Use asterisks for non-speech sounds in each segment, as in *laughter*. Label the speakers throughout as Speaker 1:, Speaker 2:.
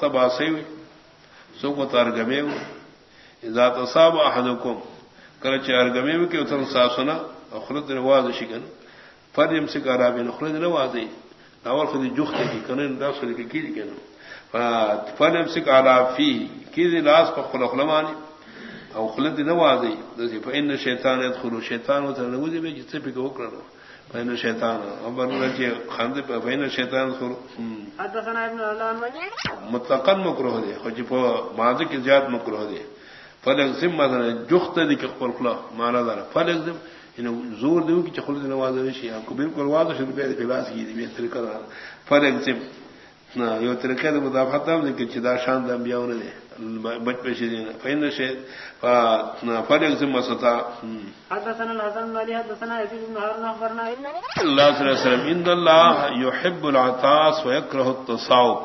Speaker 1: تباسی ہوئی سو کو ترگمے ہوئی ذات صاحب احدکم کرچ ارگمے ہوئی کہ اتن ساسنا خلد نواز شکن فر یم سے کرا بین خلد نواز اول خود جخت کی کنن دا سر کی کی کنا فر یم سے کرا فی کی دی لاس پر خلق لمانی او خلد نواز دی فإن شیطان يدخل شیطان وتنوذ به جس پہ کو کرنا فإن الشيطان أمر رجع خاند فإن الشيطان خر
Speaker 2: حدثنا ابن الله
Speaker 1: مطلقا مكروه دي خو په ماضي کې زیات مکروه دي فلزم مثلا جخت دي کې خپل خلا معنا ده فلزم ان زور دیو کی چخل دین واز شي. کو بالکل واز شروع په خلاص کی دی به طریقہ نا یو طریقہ ده مدافعت شان بچ مستا
Speaker 2: حدثنا الحسن حدثنا بن اخبرنا ان
Speaker 1: الله صلى الله عليه وسلم ان الله يحب العطاس ويكره التصاوب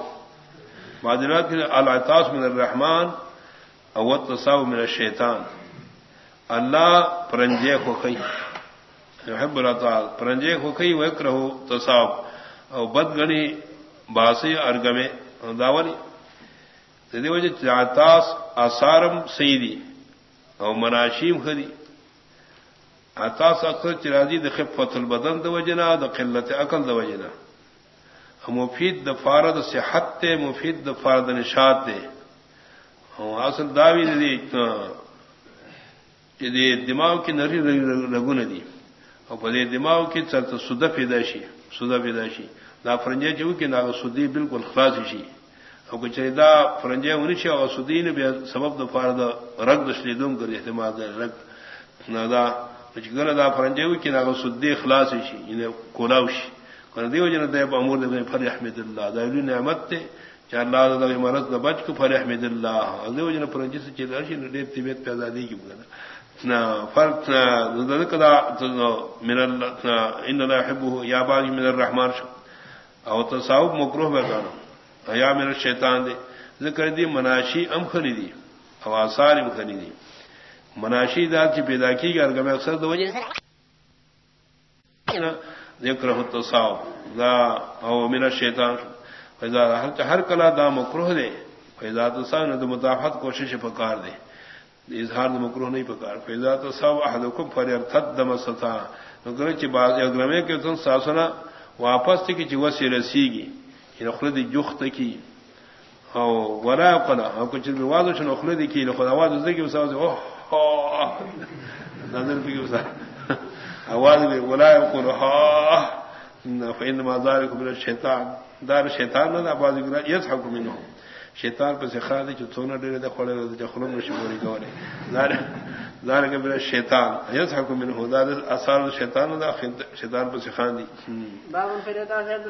Speaker 1: معذرات العطاس من الرحمن او التصاوب من الشيطان. الله پرنجے کو کئی يحب العطاس. پرنجے کو کئی ويكره التصاوب او بدغنی باسی ارگمے، داولی۔ دې وجه عطاس اثارم سیدی او مناشیم خدی۔ عطاس اکثر چرازی د خفت البدن د وجنا، د قلت عقل د وجنا۔ مفید د فارد صحت ته مفید د فارد نشاط ته اصل داوی دی چې د دماغ کې نری لګونه دي او دماغ کې څلته سوده پیدا شي سوده پیدا شي دا فرنجه چې وکي دا سودی بالکل خلاص شي. او که چې دا فرنجه ونی شي او سودی نه به سبب د فارد رګ د شلیدوم کوي احتمال ده رګ. نه دا چې ګره دا فرنجه وکي دا سودی خلاص شي یعنی کولاو شي. کنه دیو جن ته په امور دې پر احمد الله. دا لوی نعمت ته چې الله د مرض نه بچ کو پر احمد الله دیو جن فرنجه چې راشي نو دې طبيعت پیدا دي کی بګنه نا فرق نا من الله ان لا يحبه يا باغي من الرحمن شو او تصاوب مکروه وکانو یا من الشیطان دے ذکر دی مناشی ام خلی دی او آثار ام خلی دی مناشی دار چی پیدا کی گا ارگم اکثر دو وجہ ذکر التصاوب. دا او من الشیطان. فیضا ہر کلا دا مکروه دے فیضا تصاوب ندو متافت کوشش پکار دے اظہار د مکروه نہیں پکار. فیضا تصاوب احدکم فریرتد دم ستا نگر چی باز اگرمے کے تن ساسنا واپس کی چی وسی رسی گی ان جخت کی او ورا قلا او کچھ بھی واضح شن خلد کی لو خدا واضح زگی وسا او *laughs* نظر بھی وسا *laughs* آواز بھی ولا یقول، ها. فإنما ذلك من الشيطان دار الشيطان لا بعض يقول يضحك منه شیطان پر سکھا دے جو سونا ډېر دے کھڑے رہے جو نشي پوری کوله دار دار کے بلا شیطان. يضحك منه دار اثار شیطان دا شیطان پر سکھا دی
Speaker 2: باب